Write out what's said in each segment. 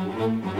Música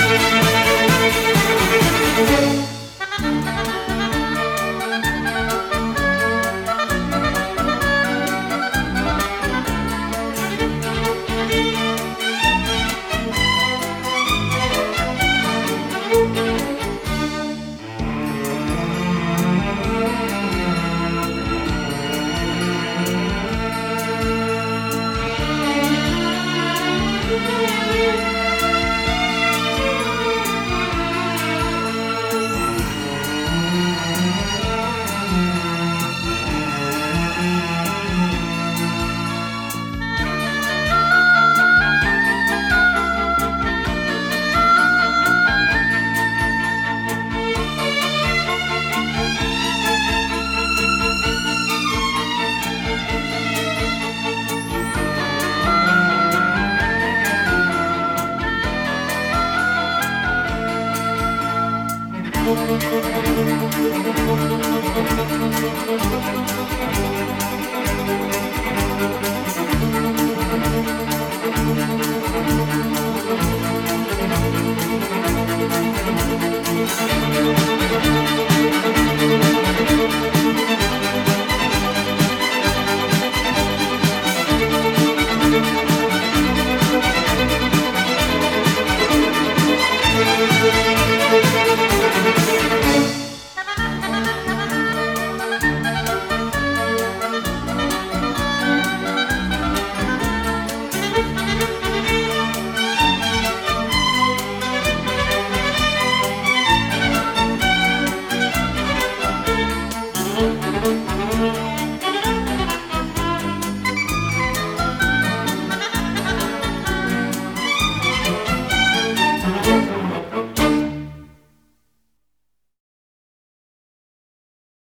Thank you.